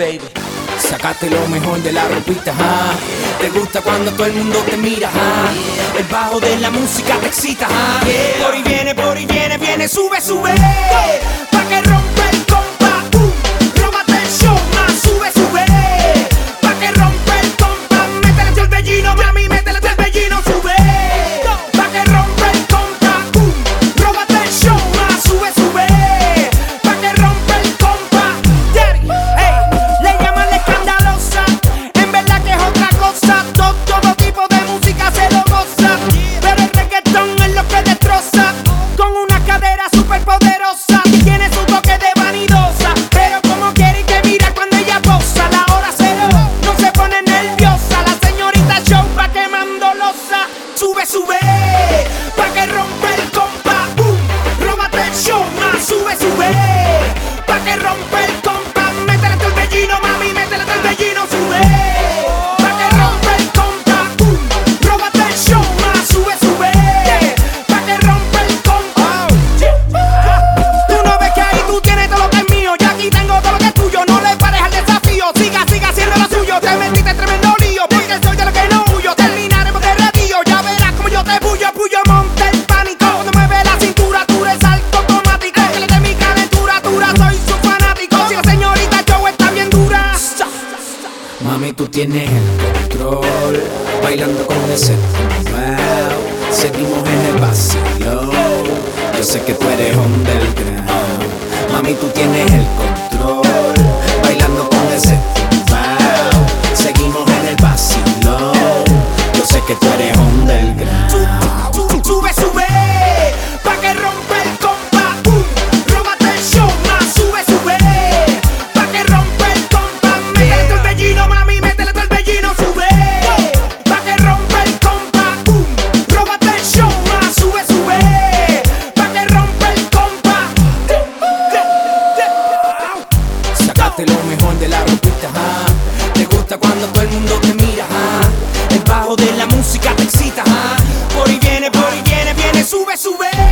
baby. Sacaste lo mejor de la ropita. Te gusta cuando todo el mundo te mira. El bajo de la música te excita, ah. Por ahí viene, por ahí viene, viene, sube, sube. Tremendo lío. Porque soy de lo que no huyo. Terminaremos de radio. Ya verás como yo te bullo. Puyo, monte el pánico. Cuando me ve la cintura, tú eres salto automático. Que le dé mi calentura, dura. Soy su fanático. Si la señorita Joe está bien dura. Mami, tú tienes el control. Bailando con ese wow. Seguimos en el vacío. Yo sé que tú eres underground. Lo mejor de la ropita, ah. Te gusta cuando todo el mundo te mira, ah. El bajo de la música te excita, ah. Por ahí viene, por ahí viene, viene, sube, sube.